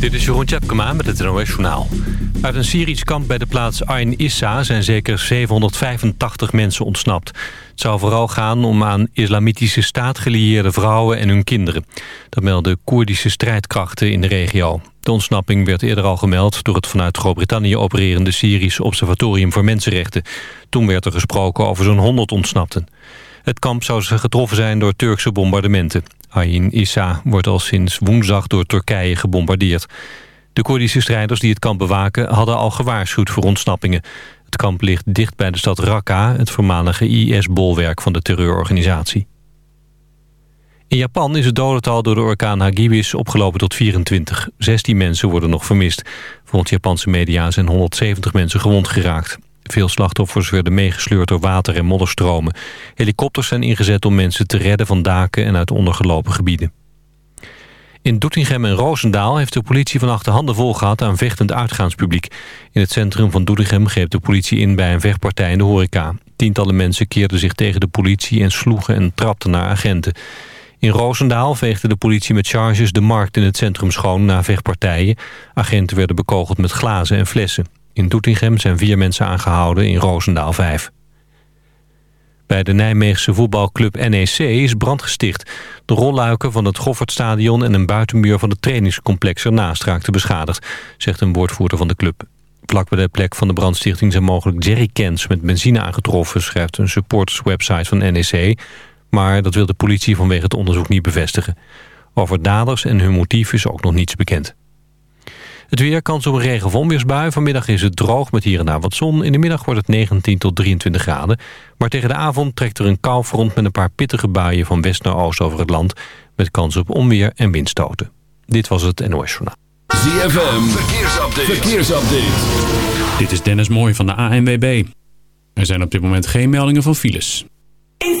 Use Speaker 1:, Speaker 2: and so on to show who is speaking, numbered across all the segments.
Speaker 1: Dit is Jeroen Tjepkema met het NOS. Uit een Syrisch kamp bij de plaats Ain Issa zijn zeker 785 mensen ontsnapt. Het zou vooral gaan om aan islamitische staat gelieerde vrouwen en hun kinderen. Dat melden Koerdische strijdkrachten in de regio. De ontsnapping werd eerder al gemeld door het vanuit Groot-Brittannië opererende Syrisch Observatorium voor Mensenrechten. Toen werd er gesproken over zo'n 100 ontsnapten. Het kamp zou getroffen zijn door Turkse bombardementen. Ain Issa wordt al sinds woensdag door Turkije gebombardeerd. De Koerdische strijders die het kamp bewaken hadden al gewaarschuwd voor ontsnappingen. Het kamp ligt dicht bij de stad Raqqa, het voormalige IS-bolwerk van de terreurorganisatie. In Japan is het dodental door de orkaan Hagibis opgelopen tot 24. 16 mensen worden nog vermist. Volgens Japanse media zijn 170 mensen gewond geraakt. Veel slachtoffers werden meegesleurd door water- en modderstromen. Helikopters zijn ingezet om mensen te redden van daken en uit ondergelopen gebieden. In Doetinchem en Roosendaal heeft de politie vannacht de handen vol gehad aan vechtend uitgaanspubliek. In het centrum van Doetinchem greep de politie in bij een vechtpartij in de horeca. Tientallen mensen keerden zich tegen de politie en sloegen en trapten naar agenten. In Roosendaal veegde de politie met charges de markt in het centrum schoon na vechtpartijen. Agenten werden bekogeld met glazen en flessen. In Doetinchem zijn vier mensen aangehouden, in Roosendaal vijf. Bij de Nijmeegse voetbalclub NEC is brand gesticht. De rolluiken van het Goffertstadion en een buitenmuur van het trainingscomplex ernaast raakten beschadigd, zegt een woordvoerder van de club. Vlak bij de plek van de brandstichting zijn mogelijk jerrycans met benzine aangetroffen, schrijft een supporterswebsite van NEC. Maar dat wil de politie vanwege het onderzoek niet bevestigen. Over daders en hun motief is ook nog niets bekend. Het weer kans op een regen- of onweersbui. Vanmiddag is het droog met hier en daar wat zon. In de middag wordt het 19 tot 23 graden. Maar tegen de avond trekt er een koufront met een paar pittige buien van west naar oost over het land. Met kans op onweer en windstoten. Dit was het NOS Journaal.
Speaker 2: ZFM, verkeersupdate. verkeersupdate.
Speaker 3: Dit is Dennis Mooij van de ANWB. Er zijn op dit moment geen meldingen van files.
Speaker 4: In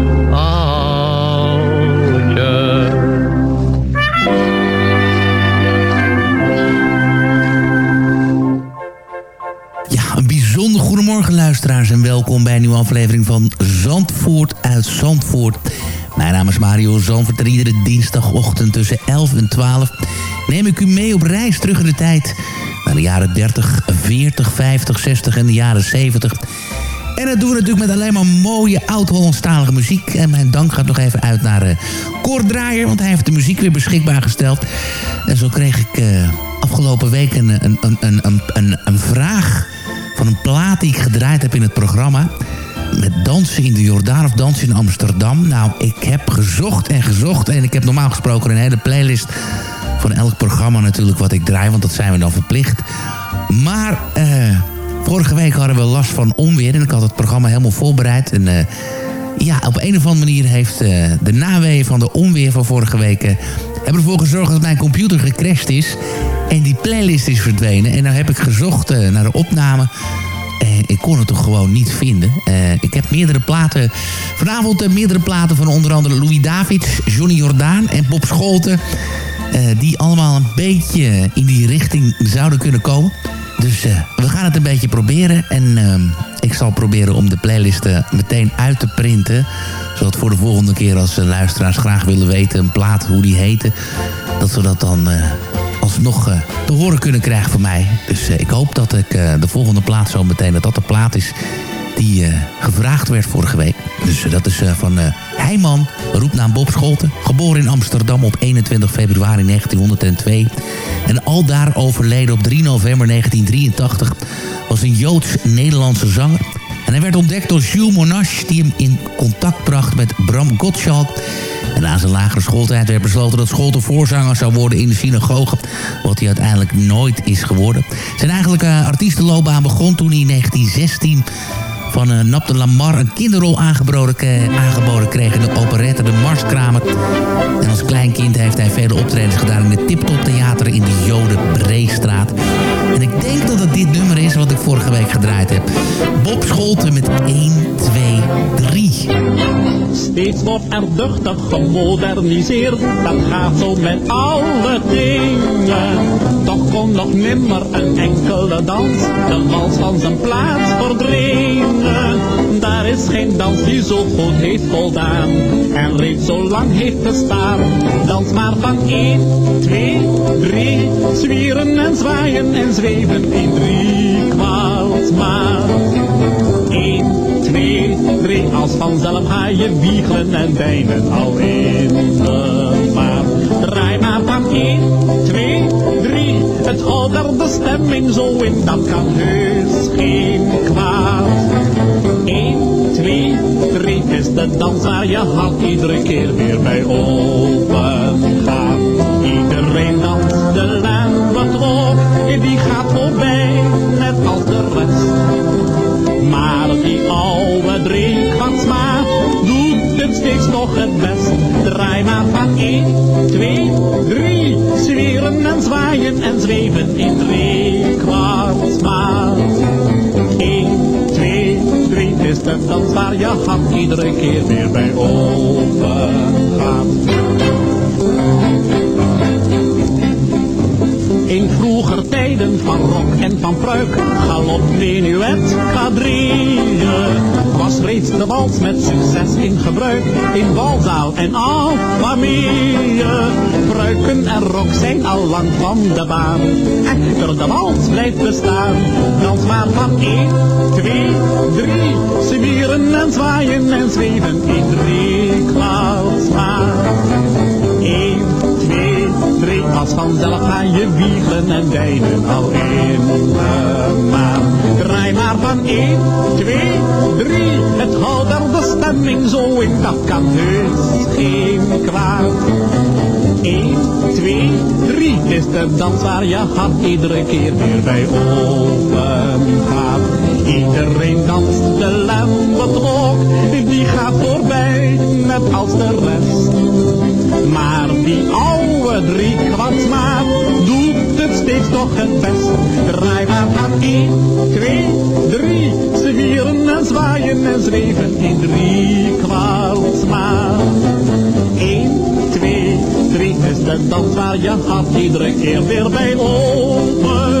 Speaker 5: luisteraars en welkom bij een nieuwe aflevering van Zandvoort uit Zandvoort. Mijn naam is Mario Zandvoort en iedere dinsdagochtend tussen 11 en 12 neem ik u mee op reis terug in de tijd naar de jaren 30, 40, 50, 60 en de jaren 70. En dat doen we natuurlijk met alleen maar mooie oud-Hollandstalige muziek. En mijn dank gaat nog even uit naar uh, Cor want hij heeft de muziek weer beschikbaar gesteld. En zo kreeg ik uh, afgelopen week een, een, een, een, een vraag van een plaat die ik gedraaid heb in het programma. Met dansen in de Jordaan of dansen in Amsterdam. Nou, ik heb gezocht en gezocht. En ik heb normaal gesproken een hele playlist van elk programma natuurlijk wat ik draai. Want dat zijn we dan verplicht. Maar uh, vorige week hadden we last van onweer. En ik had het programma helemaal voorbereid. En uh, ja, op een of andere manier heeft uh, de naweeën van de onweer van vorige week... hebben ervoor gezorgd dat mijn computer gecrashed is. En die playlist is verdwenen. En dan heb ik gezocht naar de opname... En ik kon het toch gewoon niet vinden. Uh, ik heb meerdere platen... Vanavond uh, meerdere platen van onder andere Louis David, Johnny Jordaan en Bob Scholten. Die allemaal een beetje in die richting zouden kunnen komen. Dus we gaan het een beetje proberen. En ehm, ik zal proberen om de playlisten meteen uit te printen. Zodat voor de volgende keer als luisteraars graag willen weten... een plaat, hoe die heette... dat we dat dan alsnog te horen kunnen krijgen van mij. Dus ik hoop dat ik de volgende plaat zo meteen... dat dat de plaat is die gevraagd werd vorige week. Dus eh, dat is eh, van eh Heijman, roepnaam Bob Scholten. Geboren in Amsterdam op 21 februari 1902. En aldaar overleden op 3 november 1983. Was een Joods-Nederlandse zanger. En hij werd ontdekt door Jules Monash... die hem in contact bracht met Bram Gottschalk... En na zijn lagere schooltijd werd besloten dat Scholten voorzanger zou worden in de synagoge. Wat hij uiteindelijk nooit is geworden. Zijn eigenlijke artiestenloopbaan begon toen hij in 1916 van uh, Nap de Lamar een kinderrol aangeboden, aangeboden kreeg in de operette De Marskramer. En als kleinkind heeft hij vele optredens gedaan in het Tiptop Theater in de Joden Breestraat. En ik denk dat het dit nummer is wat ik vorige week gedraaid heb. Bob Scholten met 1, 2, 3.
Speaker 6: Steeds wordt er duchtig gemoderniseerd, dat gaat zo met alle dingen. Toch kon nog nimmer een enkele dans de wals van zijn plaats verdringen. Is geen dans die zo goed heeft voldaan en reeds zo lang heeft bestaan. Dans maar van 1, 2, 3, zwieren en zwaaien en zweven in drie kwaalsmaat. 1, 2, 3, als vanzelf ga je wiegelen en deinen al in de maat. Draai maar van 1, 2, 3, het houdt er de stemming zo in, dat kan heus geen kwaad de dans waar je hart iedere keer weer bij open gaat. Iedereen danst de lembatrop, die gaat voorbij, met al de rest. Maar die oude smaak doet het steeds nog het best. Draai maar van 1, 2, 3, zweren en zwaaien en zweven in 3. 3 is de dans waar je hart iedere keer weer bij open gaat. Vroeger tijden van rok en van pruik, galop, menuet, quadrille, was reeds de wals met succes in gebruik, in balzaal en affamie. Pruiken en rok zijn al lang van de baan, echter de wals blijft bestaan. Dans maar van 1, 2, 3, zwieren en zwaaien en zweven in drie kwaalsmaat. 1, 2, 3, als vanzelf ga je wiegelen en deinen al in de maan. Draai maar van 1, 2, 3, het houdt er de stemming zo in, dat kan heus geen kwaad. 1, 2, 3 is de dans waar je hart iedere keer weer bij open gaat. Iedereen danst de lambetrok, die gaat voorbij, net als de rest. Maar die oude driekwartsmaat doet het steeds toch het best. Draai maar van 1, 2, 3, zwieren en zwaaien en zweven in drie kwalsmaat. 1, 2, 3 is de dans waar je iedere keer weer bij open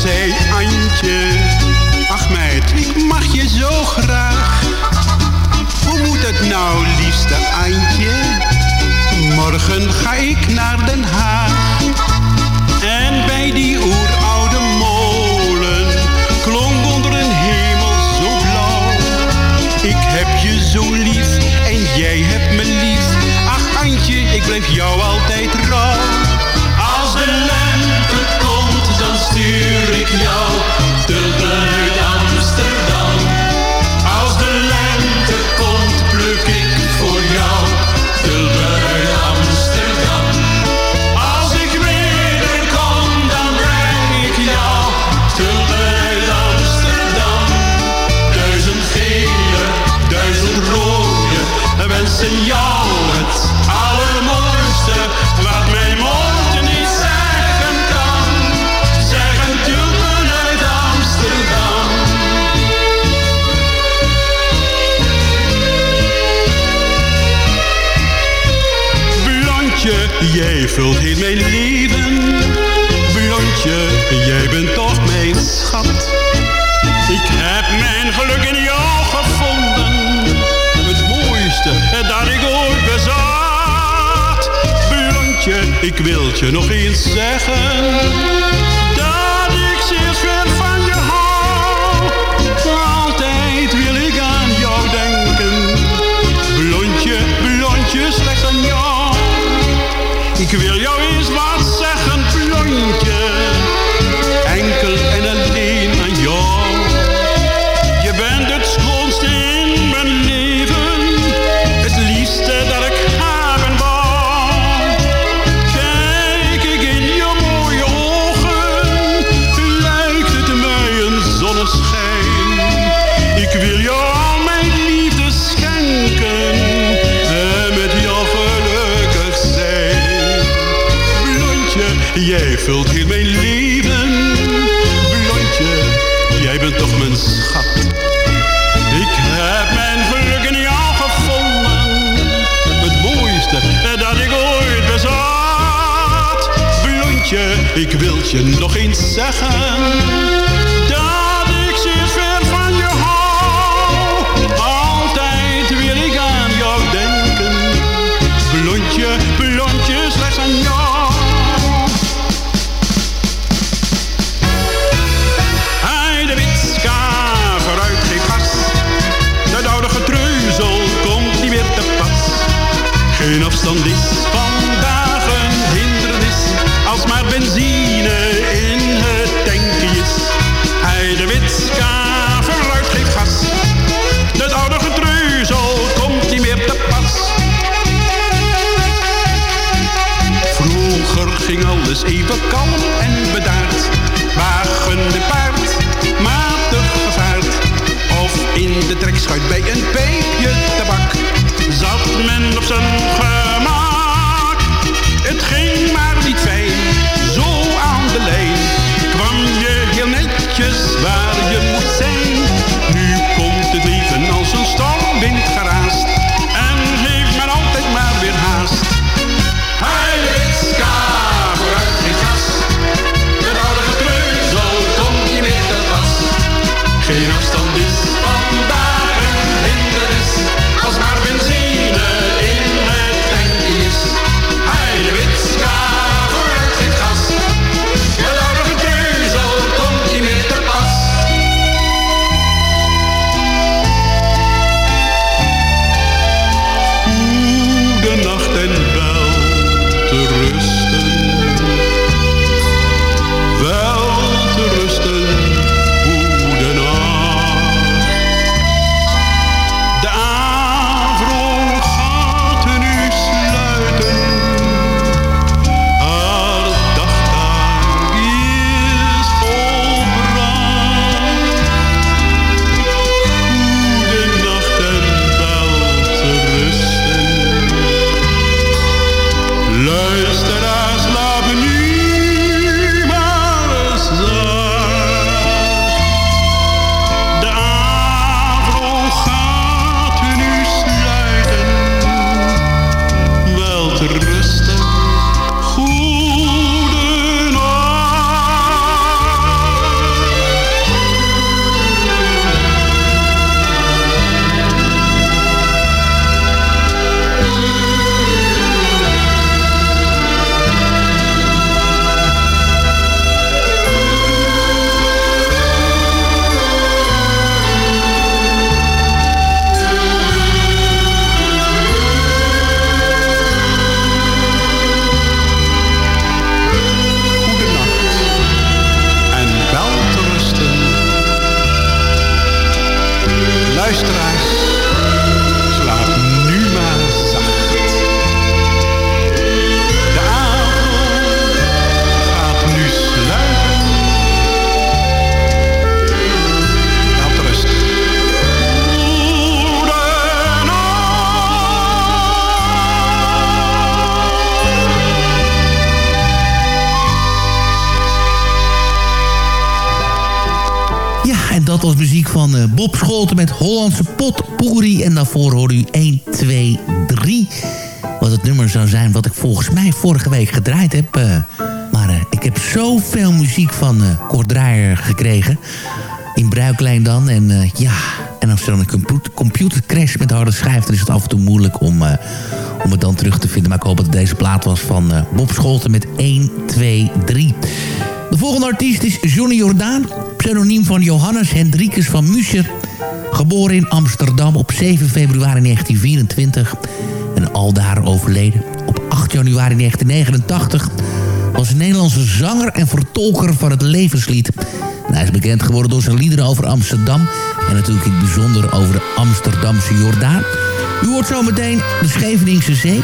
Speaker 7: zei Antje, ach meid, ik mag je zo graag. Hoe moet het nou, liefste Antje? Morgen ga ik naar Den Haag. En bij die oeroude molen klonk onder een hemel zo blauw. Ik heb je zo lief en jij hebt me lief. Ach Antje, ik blijf jou altijd trouw. Yo. ik wil je nog eens zeggen. Schuift bij een
Speaker 5: P. zou zijn... wat ik volgens mij vorige week gedraaid heb. eh. maar eh, ik heb zoveel muziek van Draaier gekregen. In bruiklijn dan. En ja, en als er dan een computer, crasht met harde schijf... dan is het af en toe moeilijk om, om het dan terug te vinden. Maar ik hoop dat het deze plaat was van Bob Scholten met 1, 2, 3. De volgende artiest is Johnny Jordaan. Pseudoniem van Johannes Hendrikus van Muscher. Geboren in Amsterdam op 7 februari 1924 en aldaar overleden. Op 8 januari 1989 was een Nederlandse zanger en vertolker van het levenslied. En hij is bekend geworden door zijn liederen over Amsterdam... en natuurlijk in het bijzonder over de Amsterdamse Jordaan. U hoort zo meteen de Scheveningse Zee...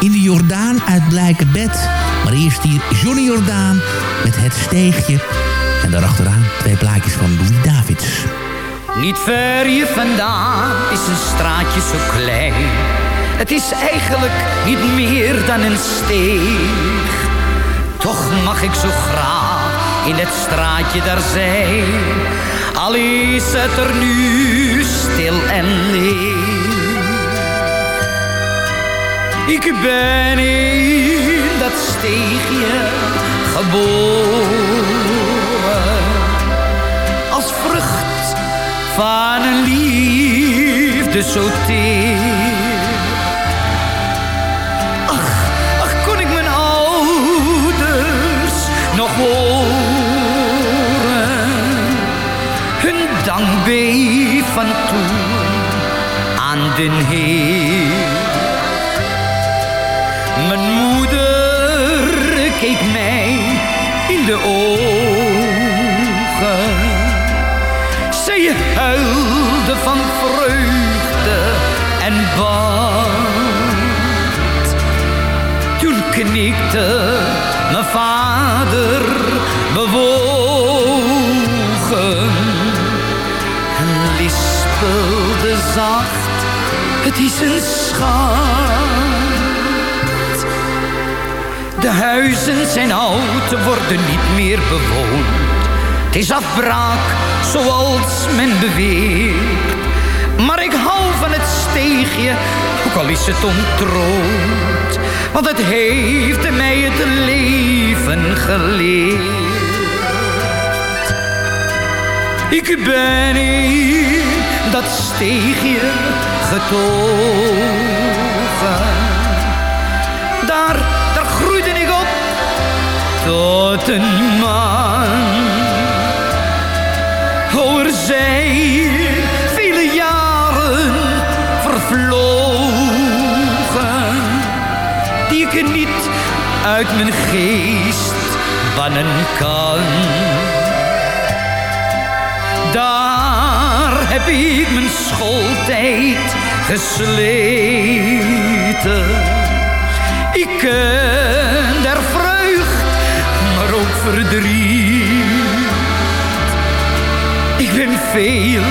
Speaker 5: In de Jordaan uit Blijkenbed. Maar eerst hier Johnny Jordaan met Het Steegje. En daarachteraan twee plaatjes van Louis Davids.
Speaker 8: Niet ver hier vandaan is een straatje zo klein. Het is eigenlijk niet meer dan een steeg. Toch mag ik zo graag in het straatje daar zijn. Al is het er nu stil en leeg. Ik ben in dat steegje geboren. Als vrucht van een liefde zo teer. Dankbeef van toen aan den Heer. Mijn moeder keek mij in de ogen. Zij huilde van vreugde en bad. Toen knikte het is een schat. De huizen zijn oud, worden niet meer bewoond. Het is afbraak, zoals men beweert. Maar ik hou van het steegje, ook al is het ontroond. Want het heeft mij het leven geleerd. Ik ben in dat steegje getogen. Daar, daar groeide ik op tot een man. Er zijn vele jaren vervlogen die ik niet uit mijn geest bannen kan. Heb ik mijn schooltijd gesleten. Ik ken der vreugd, maar ook verdriet. Ik ben veel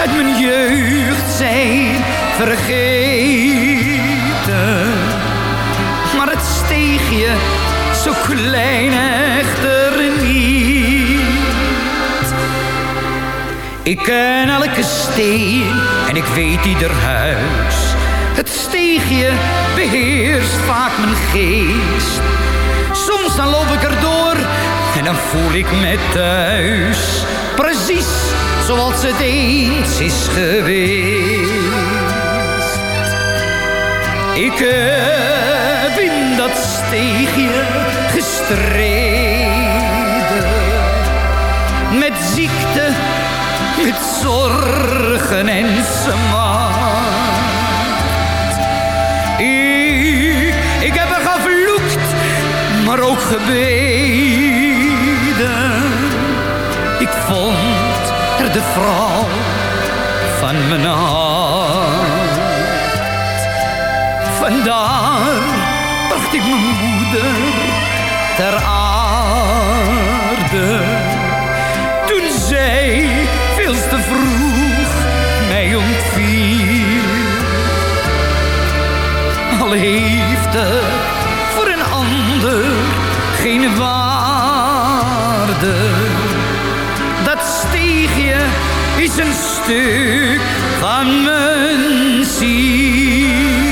Speaker 8: uit mijn jeugd zijn vergeten. Maar het steegje, zo klein echter Ik ken elke steen en ik weet ieder huis. Het steegje beheerst vaak mijn geest. Soms dan loop ik erdoor en dan voel ik me thuis. Precies zoals het eens is geweest. Ik heb in dat steegje gestreden. Zorgen en smaad. Ik, ik heb er gevloekt, maar ook gebeden. Ik vond er de vrouw van mijn hart. Vandaar bracht ik mijn moeder ter aarde. Al heeft het voor een ander geen waarde. Dat steegje is een stuk van mijn ziel.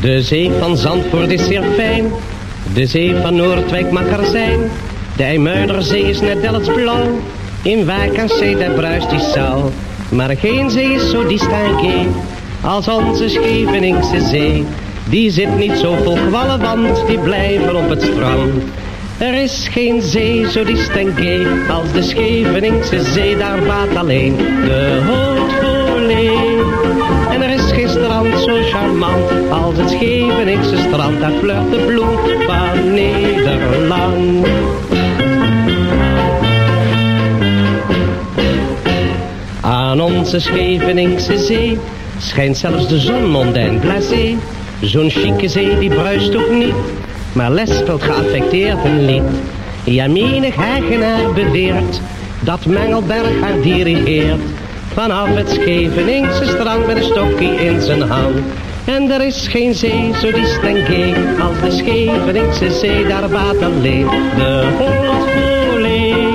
Speaker 9: De zee van Zandvoort is zeer fijn. De zee van Noordwijk mag er zijn. De IJmuiderzee is net Delfts blauw. In Wijk en Zee daar bruist die zaal. Maar geen zee is zo distanké als onze Scheveningse zee. Die zit niet zo vol kwallen, want die blijven op het strand. Er is geen zee zo distanké als de Scheveningse zee, daar baat alleen de. Charmant als het Scheveningse strand, daar flirt de bloem van Nederland. Aan onze Scheveningse zee schijnt zelfs de zon mondain blasé. Zo'n chique zee die bruist ook niet, maar les speelt geaffecteerd een lied. Ja, menig eigenaar beweert dat Mengelberg haar dirigeert. Vanaf het Scheveningse strand met een stokje in zijn hand. En er is geen zee zo distanké als de Scheveningse zee, daar baat alleen de Holtvolee.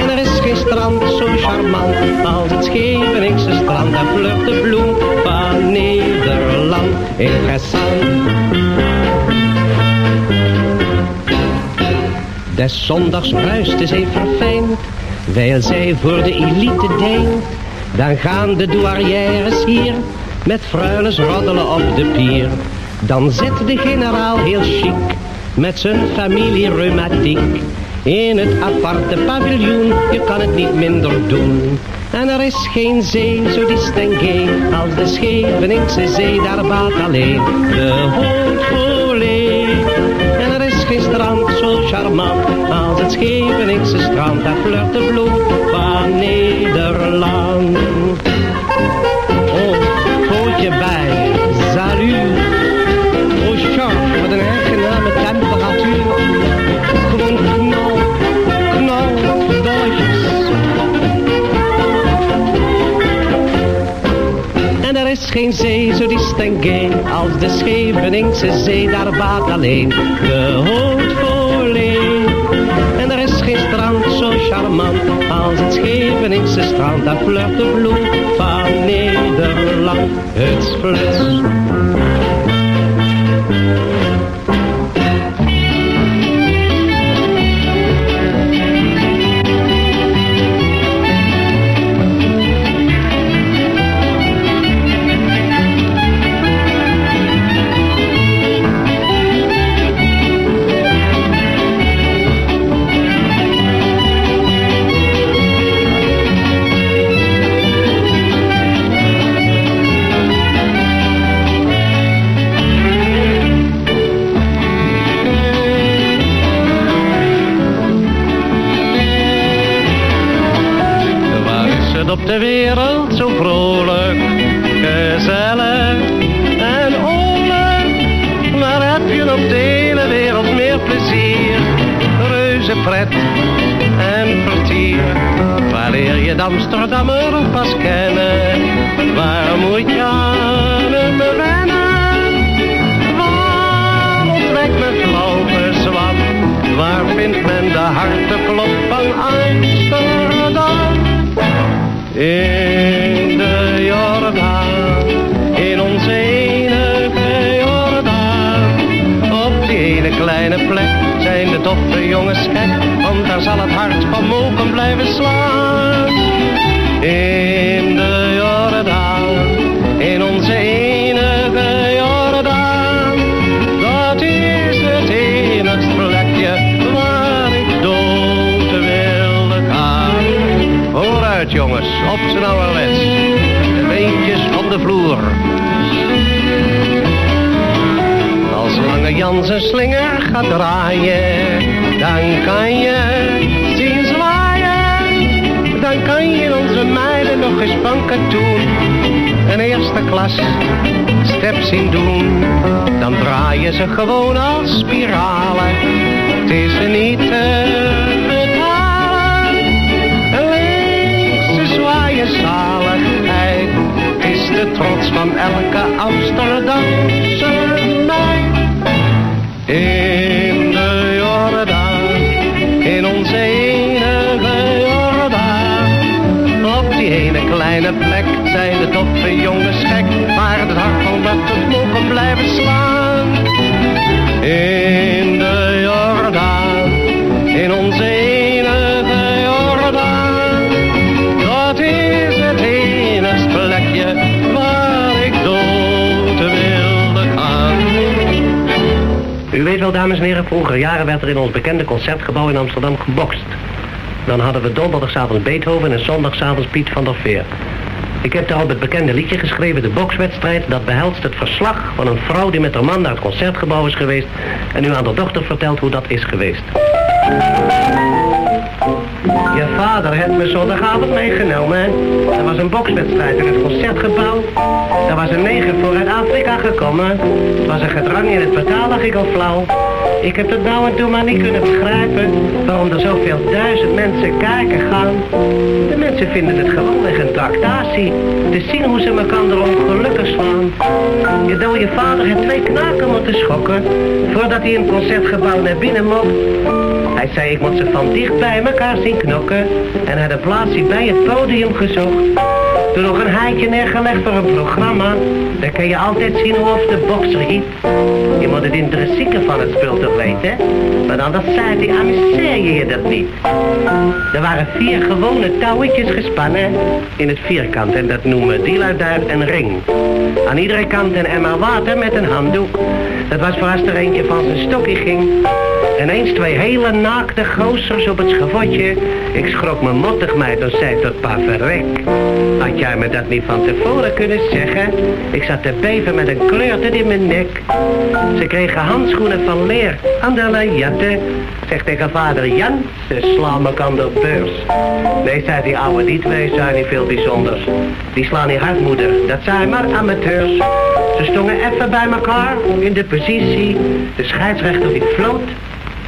Speaker 9: En er is geen strand zo charmant als het Scheveningse strand, daar vlucht de bloem van Nederland. Interessant. Des zondags bruist de zee verfijnd, wijl zij voor de elite deint. Dan gaan de douarières hier met fruiles roddelen op de pier. Dan zit de generaal heel chic met zijn familie reumatiek. In het aparte paviljoen, je kan het niet minder doen. En er is geen zee zo distingué als de Scheveningse zee, daar baat alleen de hoofdvolee. En er is geen strand zo charmant als het Scheveningse strand, daar flirt de bloem van Nederland. Pootje bij, salut. George, wat een aangename temperatuur. Gewoon knal, knal, dolletjes. En er is geen zee zo distingué als de Scheveningse zee, daar baat alleen de. Charmant als het Scheveningse strand, daar flirt de bloem van Nederland. Het fluts. De wereld zo vrolijk, gezellig en oorlijk? Waar heb je op de hele wereld meer plezier? Reuze pret en vertier. Waar leer je de Amsterdammer pas kennen? Waar moet je aan hem wennen? Waar ontdekt men flauw gezwam? Waar vindt men de harteklop van Amsterdam? In de Jordaan, in onze enige Jordaan. Op die ene kleine plek zijn de doffe jongens gek, want daar zal het hart van mogen blijven slaan. Op zijn. De beentjes op de vloer. Als Lange Jan zijn slinger gaat draaien, dan kan je zien zwaaien. Dan kan je onze meiden nog eens van katoen een eerste klas step zien doen. Dan draaien ze gewoon als spiralen. Het is niet te de trots van elke Amsterdamse meid. In de Jordaan, in onze enige Jordaan. Op die ene kleine plek zijn de toffe jongens gek, maar het hart van dat het mogen blijven slaan. Wel, dames en heren, vroeger jaren werd er in ons bekende concertgebouw in Amsterdam gebokst. Dan hadden we donderdagavond Beethoven en zondagavond Piet van der Veer. Ik heb daarop het bekende liedje geschreven, de bokswedstrijd. Dat behelst het verslag van een vrouw die met haar man naar het concertgebouw is geweest. En nu aan de dochter vertelt hoe dat is geweest. Je vader heeft me zondagavond meegenomen. Er was een bokswedstrijd in het concertgebouw. Er was een neger vooruit Afrika gekomen. Het was een gedrang in het portaal, lag ik al flauw. Ik heb het nou en toen maar niet kunnen begrijpen waarom er zoveel duizend mensen kijken gaan. De mensen vinden het gewoonweg een tractatie. Te zien hoe ze elkaar ongelukkig slaan. Je dode vader heeft twee knaken moeten schokken voordat hij in het concertgebouw naar binnen mocht. Hij zei ik moet ze van dicht bij elkaar zien knokken en had een plaatsje bij het podium gezocht. Toen nog een haantje neergelegd voor een programma. Dan kun je altijd zien hoe of de bokser hiet. Je moet het intrinsieke van het spul toch weten. Want anders zei hij, amuseer je je dat niet. Er waren vier gewone touwetjes gespannen in het vierkant. En dat noemen lui daar een ring. Aan iedere kant een emmer water met een handdoek. Dat was voor als er eentje van zijn stokje ging. En eens twee hele naakte gozers op het schavotje. Ik schrok me mottig mij en zei tot pa verrek. Had jij me dat niet van tevoren kunnen zeggen? Ik zat te beven met een kleurte in mijn nek. Ze kregen handschoenen van leer aan de jatten. Zeg tegen vader Jan, ze slaan me aan de beurs. Nee, zei die ouwe, die twee zijn niet veel bijzonders. Die slaan niet hard, moeder, dat zijn maar amateurs. Ze stonden even bij elkaar in de positie. De scheidsrechter die floot.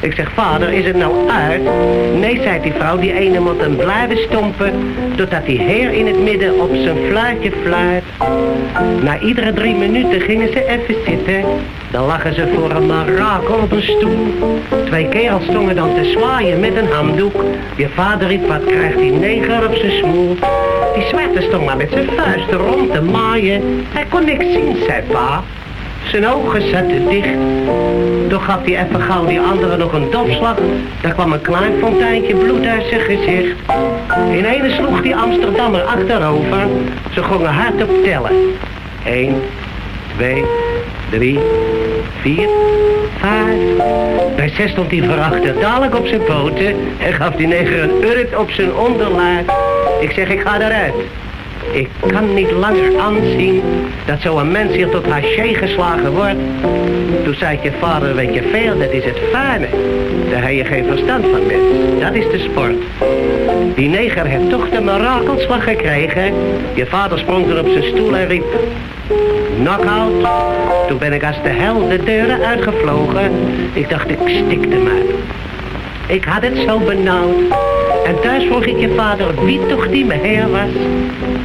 Speaker 9: Ik zeg, vader, is het nou uit? Nee, zei die vrouw, die ene moet hem blijven stompen, totdat die heer in het midden op zijn fluitje fluit. Na iedere drie minuten gingen ze even zitten. Dan lagen ze voor een marakel op een stoel. Twee kerels stonden dan te zwaaien met een handdoek. Je vader riep, wat krijgt die neger op zijn smoel? Die zwarte stond maar met zijn vuisten rond te maaien. Hij kon niks zien, zei pa. Zijn ogen zaten dicht. Toen gaf hij even gauw die andere nog een dopslag. Daar kwam een klein fonteintje bloed uit zijn gezicht. In ene sloeg die Amsterdammer achterover. Ze gongen hard op tellen. Eén, twee, drie, vier, vijf. Bij zes stond hij verachter dadelijk op zijn poten en gaf die neger een urk op zijn onderlaag. Ik zeg, ik ga eruit. Ik kan niet langer aanzien dat zo'n mens hier tot haché geslagen wordt. Toen zei je vader, weet je veel, dat is het fijne. Daar heb je geen verstand van, mens. Dat is de sport. Die neger heeft toch de mirakelslag gekregen. Je vader sprong er op zijn stoel en riep... Knockout. Toen ben ik als de hel de deuren uitgevlogen. Ik dacht, ik stikte mij. Ik had het zo benauwd. En thuis vroeg ik je vader wie toch die meneer was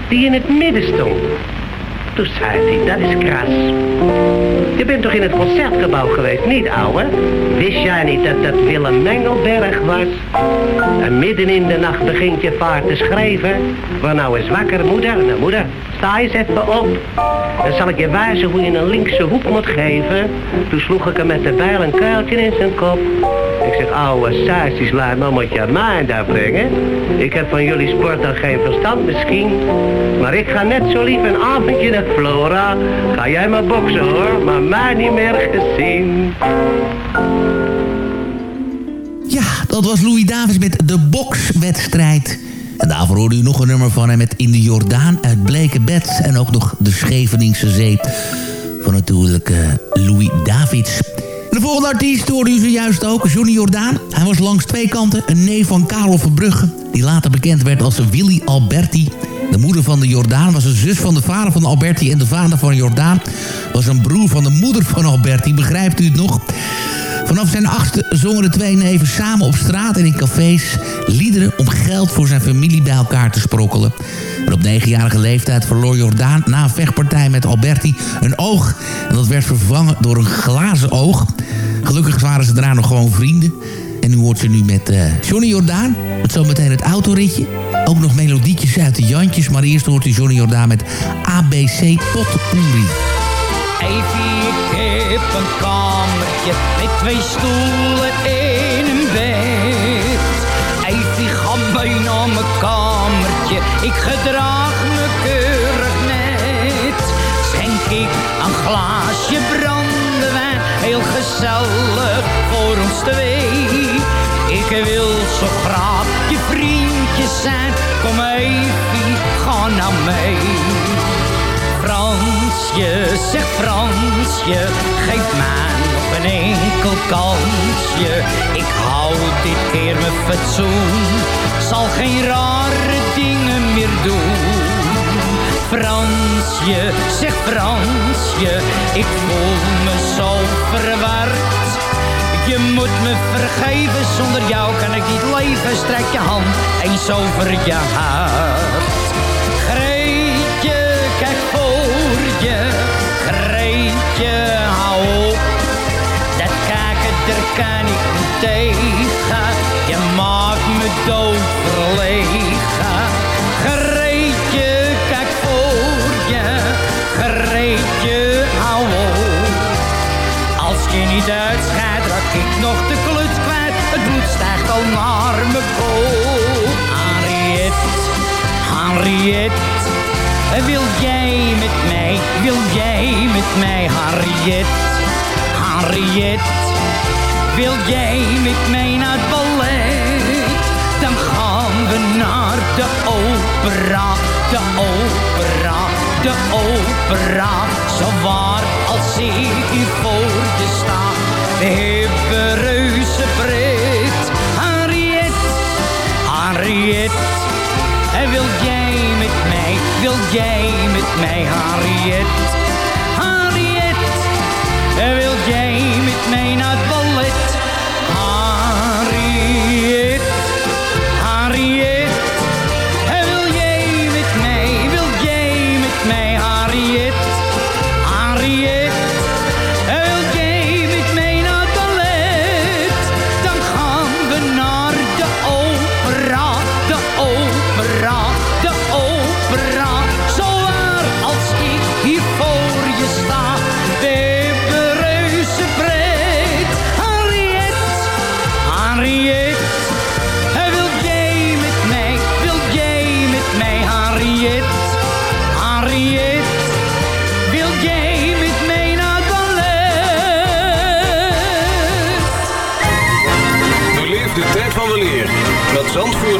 Speaker 9: die in het midden stond.
Speaker 10: toen zei hij, dat is kras. Je bent toch in het concertgebouw geweest, niet ouwe? Wist jij niet dat dat Willem Mengelberg was? En midden in de nacht begint je vaart te schrijven. Waar nou eens wakker, moeder? Nou, moeder, sta eens even op. Dan zal ik je wijzen hoe je een linkse hoek moet geven. Toen sloeg ik hem met de bijl een kuiltje in zijn kop. Ik zeg, ouwe sausjes, laat nou moet je mij daar brengen. Ik heb van jullie sport dan geen verstand misschien. Maar ik ga net zo lief een avondje naar Flora. Ga jij maar boksen hoor, maar mij niet meer gezien.
Speaker 5: Ja, dat was Louis Davis met de bokswedstrijd. En daarvoor hoorde u nog een nummer van hem met In de Jordaan uit Bleke Bed. En ook nog de Scheveningse Zee van natuurlijk eh, Louis Davids. De volgende artiest hoorde u zojuist ook, Johnny Jordaan. Hij was langs twee kanten een neef van Karel Verbrugge... die later bekend werd als Willy Alberti. De moeder van de Jordaan was een zus van de vader van Alberti... en de vader van Jordaan was een broer van de moeder van Alberti. Begrijpt u het nog? Vanaf zijn achtste zongen de twee neven samen op straat en in cafés... liederen om geld voor zijn familie bij elkaar te sprokkelen. En op negenjarige leeftijd verloor Jordaan na een vechtpartij met Alberti een oog. En dat werd vervangen door een glazen oog. Gelukkig waren ze daarna nog gewoon vrienden. En nu hoort ze nu met eh, Johnny Jordaan. Met zometeen het autoritje. Ook nog melodietjes uit de Jantjes. Maar eerst hoort u Johnny Jordaan met ABC Potpourri.
Speaker 8: Ik heb een kamertje met twee stoelen en een bed. Evie, ga mee naar mijn kamertje, ik gedraag me keurig net. Schenk ik een glaasje brandewijn, heel gezellig voor ons twee. Ik wil zo graag je vriendje zijn, kom Evie, ga nou mee. Fransje, zeg Fransje, geef mij nog een enkel kansje. Ik hou dit keer mijn fatsoen, zal geen rare dingen meer doen. Fransje, zeg Fransje, ik voel me zo verward. Je moet me vergeven, zonder jou kan ik niet leven. Strek je hand eens over je hart. Kan ik niet tegen. Je maakt me dood verlegen. Greetje, kijk voor je. Greetje, hou op. Als je niet uitscheidt, raak ik nog de kluts kwijt. Het bloed stijgt al naar mijn kop. Henriette, Henriette. Wil jij met mij, wil jij met mij, Henriette? Henriette, wil jij met mij naar het ballet? Dan gaan we naar de opera, de opera, de opera. Zo waar als ik hier voor je sta, we hebben reuze pret. Henriette, Henriette. En wil jij met mij, wil jij met mij, Harriet? Harriet, en wil jij met mij naar het ballet?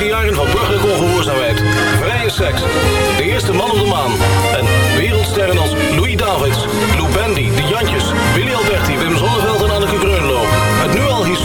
Speaker 11: Woelige jaren van burgerlijke ongehoorzaamheid, vrije seks, de eerste man op de maan. En wereldsterren als Louis Davids, Lou Bendy, De Jantjes, Willy Alberti, Wim Zonneveld en Anneke Greunlo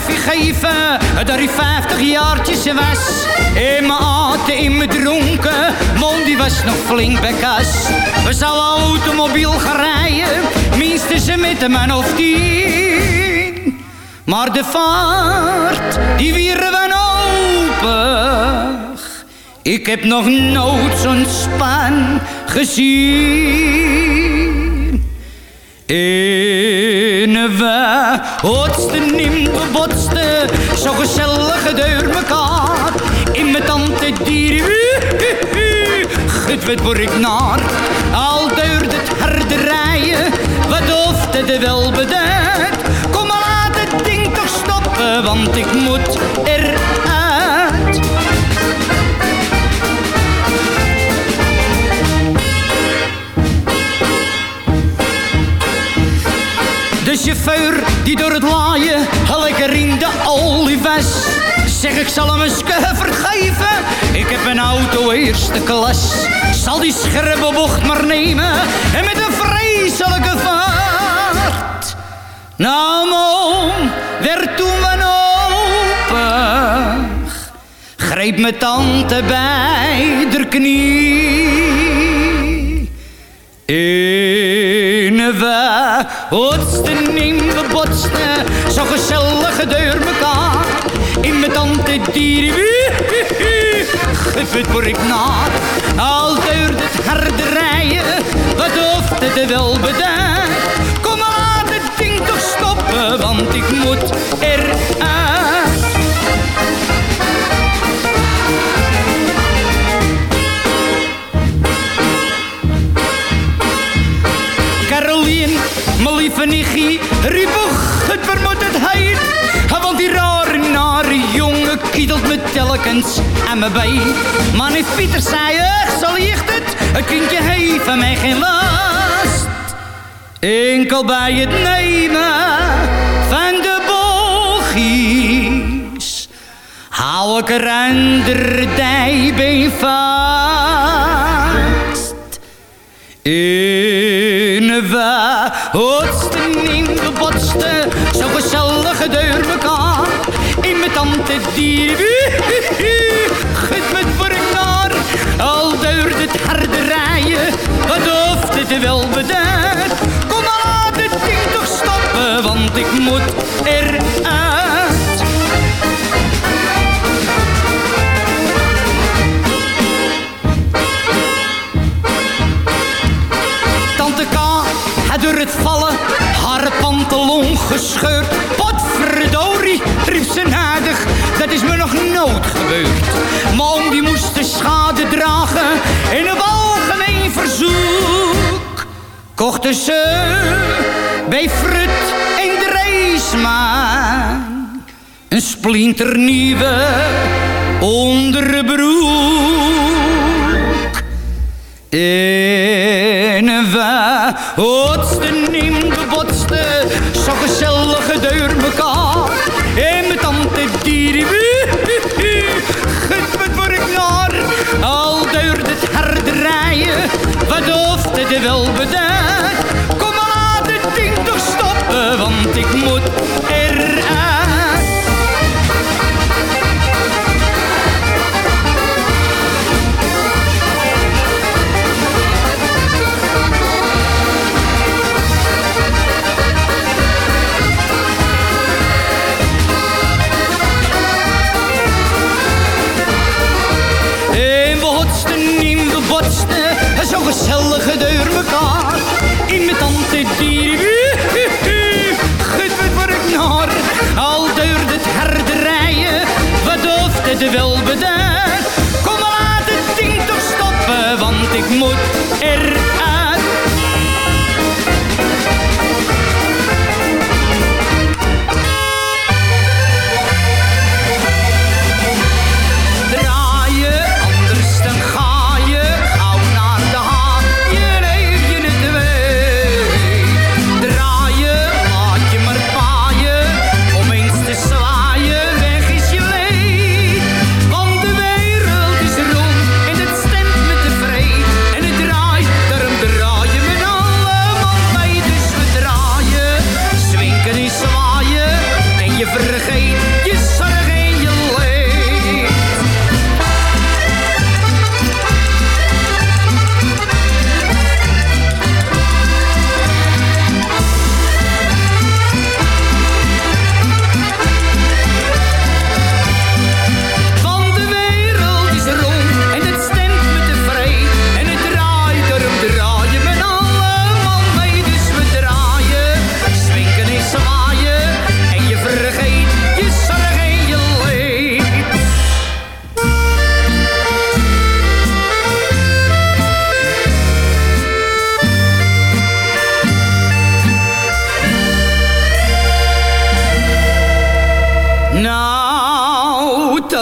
Speaker 8: Geven, dat hij vijftig jaartjes was. In mijn aten, in mijn dronken, Moom die was nog flink bij kas. We zouden automobiel gaan rijden, minstens met een man of tien. Maar de vaart, die wieren we open. Ik heb nog nooit zo'n span gezien. In we botsten, zo gezellig deur mekaar. In mijn tante dier, gut wat word ik naar. Al deurde het harde rijden, wat of het wel beduidt. Kom maar laat het ding toch stoppen, want ik moet eruit. De chauffeur die door het laaien lekker in de olie was. Zeg ik zal hem eens vergeven. Ik heb een auto eerste klas. Zal die scherpe bocht maar nemen. En met een vreselijke vaart. Nou moom, werd toen we open. Greep mijn tante bij de knie. In we hotsten in we botsten, zo gezellig deur word ik naar. Al deurde het harde rijden, wat of het wel beduidt. Kom maar het ding toch stoppen, want ik moet eruit. Caroline, mijn lieve nichtje, riep het waar moet het heen? Want die kietelt aan mijn been. Maar niet Pieter zei, ach, zo ligt het, het kindje heeft mij geen last. Enkel bij het nemen van de boogjes, hou ik er ander dijbeen vast. In we hotsten in we botsten, zo gezellig deur wel. Kom maar laat het ding toch stoppen, want ik moet eruit. Tante K had door het vallen haar pantalon gescheurd. Potverdorie, riep ze nadig, dat is me nog nooit gebeurd. Oom die moest de schade dragen in een algemeen verzoek. Kochten ze bij Frut en Dreesma een splinternieuwe onderbroek. In we hotsten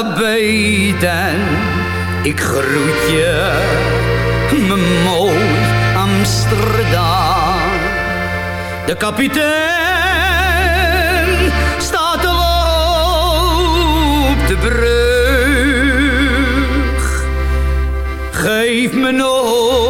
Speaker 8: beiden Ik groet je, mijn mooi Amsterdam. De kapitein staat al op de brug. Geef me nog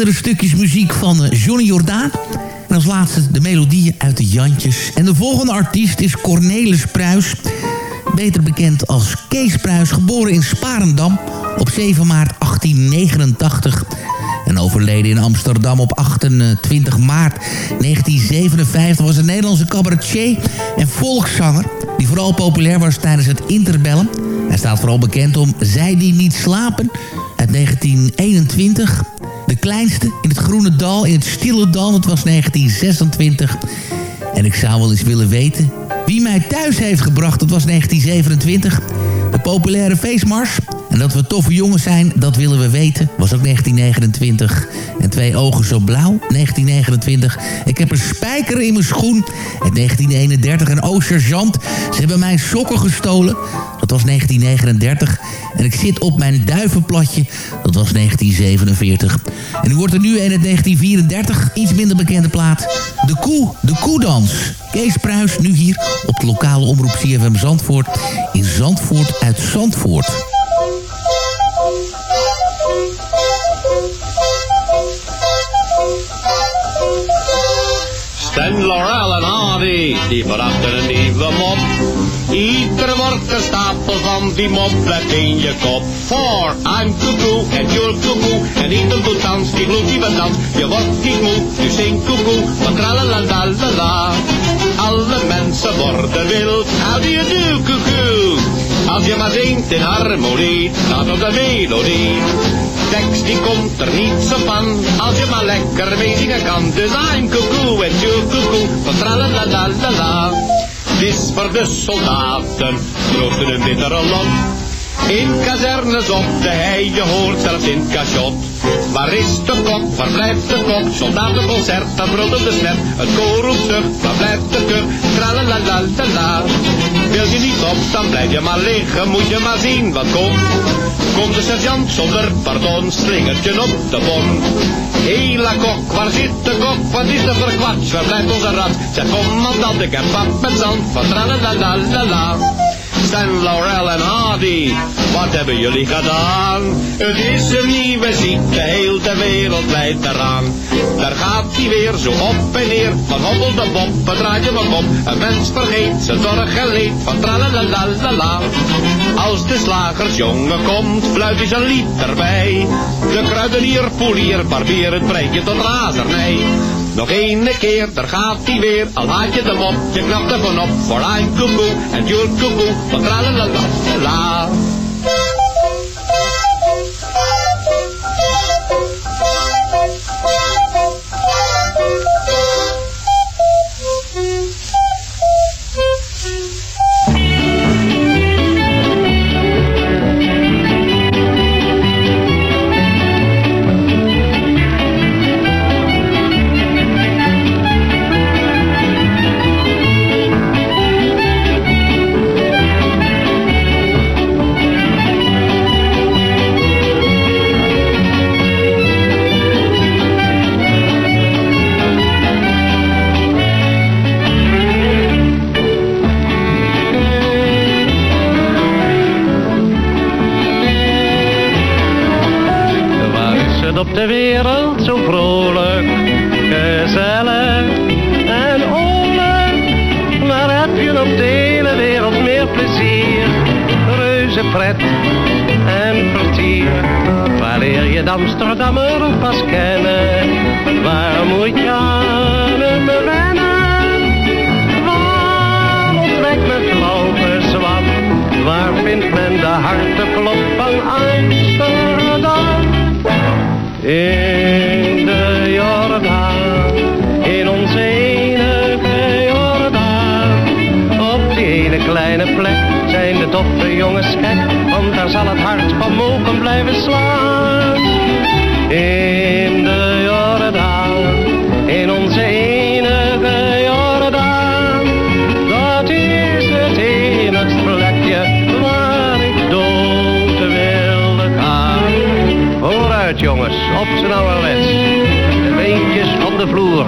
Speaker 5: meerdere stukjes muziek van eh, Johnny Jordaan. En als laatste de melodieën uit de Jantjes. En de volgende artiest is Cornelis Pruis. Beter bekend als Kees Pruis, geboren in Sparendam op 7 maart 1889 en overleden in Amsterdam op 28 maart 1957... was een Nederlandse cabaretier en volkszanger... die vooral populair was tijdens het interbellum. Hij staat vooral bekend om Zij die niet slapen uit 1921... De kleinste in het Groene Dal, in het Stille Dal, dat was 1926. En ik zou wel eens willen weten wie mij thuis heeft gebracht, dat was 1927. De populaire feestmars en dat we toffe jongens zijn, dat willen we weten. Was ook 1929. En twee ogen zo blauw, 1929. Ik heb een spijker in mijn schoen. En 1931 een oh sergeant. Ze hebben mijn sokken gestolen. Dat was 1939. En ik zit op mijn duivenplatje. Dat was 1947. En u wordt er nu in het 1934. Iets minder bekende plaat. De koe, de koedans. Kees Pruis nu hier op de lokale omroep CFM Zandvoort. In Zandvoort uit Zandvoort.
Speaker 12: Stan Laurel en Hardy, die brachten een nieuwe mop. Ieder wordt een stapel van die mop blijft in je kop. For I'm cuckoo en you're cuckoo. En ieder doet dans, die gloed die dans. Je wordt niet moe, je zingt cuckoo. Van tralalalala. Alle mensen worden wild. How do you do, cuckoo? Als je maar zingt in harmonie, staat op de melodie. Tekst die komt er niet zo van, als je maar lekker meezingen kan. Dus I'm cuckoo en you're cuckoo. Van is voor de soldaten, droogte een bittere lot. In kazernes op de hei, je hoort zelfs in cachot. Waar is de kok, waar blijft de kok? Soldatenconcert, dat brulde de snet. Het koor roept terug, waar blijft de keur? Tralalalala. Wil je niet op, dan blijf je maar liggen, moet je maar zien wat komt. Komt de sergeant zonder pardon, slingert je op de bon. Hela kok, waar zit de kok? Wat is er voor kwats? Waar blijft onze rat? Zeg commandant, ik heb pap met zand van tralalalala. Stan, Laurel en Hardy, wat hebben jullie gedaan? Het is een nieuwe ziekte, heel de wereld leidt eraan. Daar gaat hij weer zo op en neer, van hobbel de bop, het draait je maar op. Een mens vergeet zijn zorg en leed, van tralalalala. Als de slagersjongen komt, fluit hij zijn lied erbij. De kruidenier, poelier, barbier, het brengt je tot razernij. Nog ene keer, daar gaat hij weer, al haat je hem op, je knapt ervan op, voor koekoe, en you're koekoe, van tralalala.
Speaker 9: De wereld zo vrolijk, gezellig en oorlijk? Waar heb je op de hele wereld meer plezier, reuze pret en vertier? Waar leer je de Amsterdammer pas kennen? Waar moet je aan hem wennen? Waar ontdekt men flauwe zwam? Waar vindt men de harteklop van Amsterdam? In de Jordaan, in onze enige Jordaan. Op die ene kleine plek zijn de doffe jongens gek, want daar zal het hart van mogen blijven slaan. Op z'n ouderwets. De beentjes van de vloer.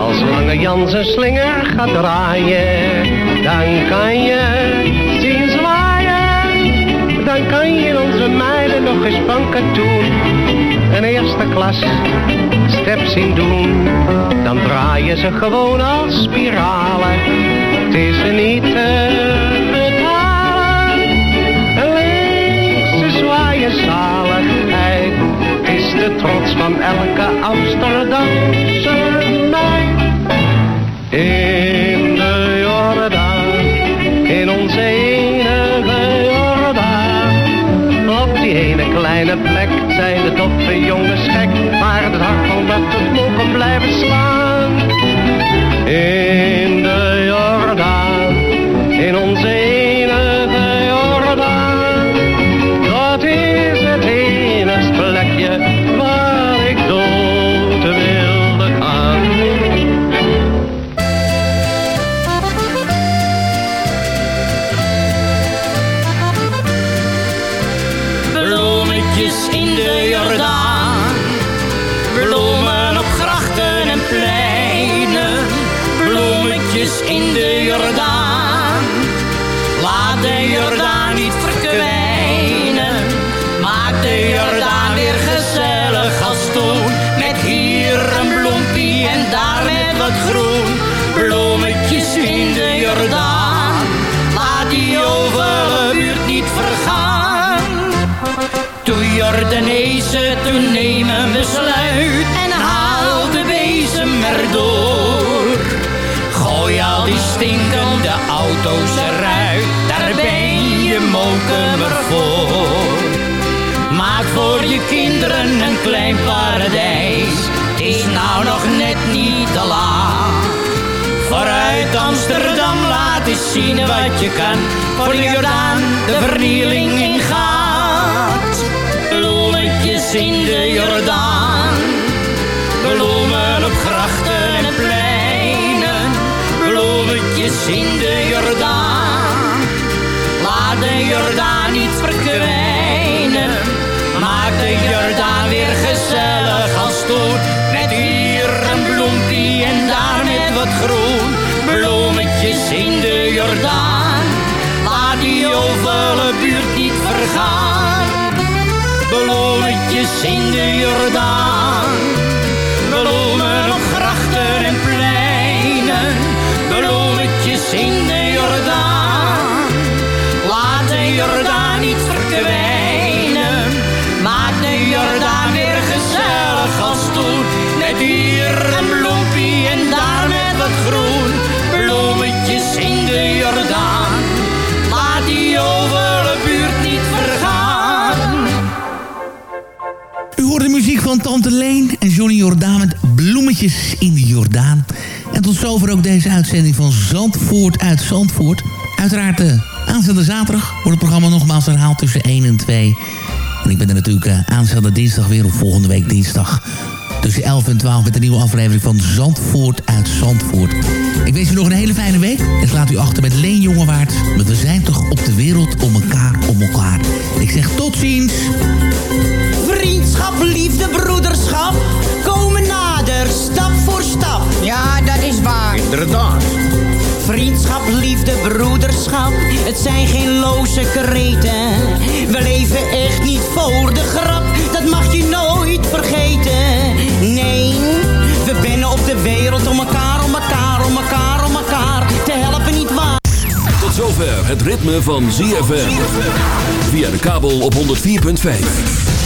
Speaker 9: Als lange Jan zijn slinger gaat draaien, dan kan je zien zwaaien. Dan kan je onze meiden nog eens van katoen een eerste klas step zien doen. Dan draaien ze gewoon als spiralen. Het is niet te de trots van elke Amsterdamse meid. In de Jordaan, in onze enige Jordaan. Op die ene kleine plek zijn de doffe jongens gek, maar het hart van dat het mogen blijven slaan.
Speaker 8: Klein paradijs, het is nou nog net niet te laat. Vooruit Amsterdam, laat eens zien wat je kan. Voor de Jordaan de vernieling ingaat. Bloemetjes in de Jordaan. Bloemen Jordaan. Laat die ovale buurt niet vergaan. Bloemetjes in de Jordaan.
Speaker 5: Leen en Johnny Jordaan met bloemetjes in de Jordaan. En tot zover ook deze uitzending van Zandvoort uit Zandvoort. Uiteraard uh, aanstaande zaterdag wordt het programma nogmaals herhaald tussen 1 en 2. En ik ben er natuurlijk uh, aanstaande dinsdag weer, of volgende week dinsdag... tussen 11 en 12 met een nieuwe aflevering van Zandvoort uit Zandvoort. Ik wens u nog een hele fijne week. En slaat u achter met Leen Jongewaard. Want we zijn toch op de wereld om elkaar, om elkaar. Ik zeg tot ziens.
Speaker 13: Vriendschap, liefde, broederschap komen nader, stap voor stap. Ja, dat is waar.
Speaker 14: Inderdaad.
Speaker 13: Vriendschap, liefde, broederschap, het zijn geen loze kreten. We leven echt niet voor de grap, dat mag je nooit vergeten. Nee, we binnen op de wereld om elkaar, om elkaar, om elkaar, om elkaar te helpen, niet waar.
Speaker 2: Tot zover het ritme van ZFM. Via de kabel op 104.5.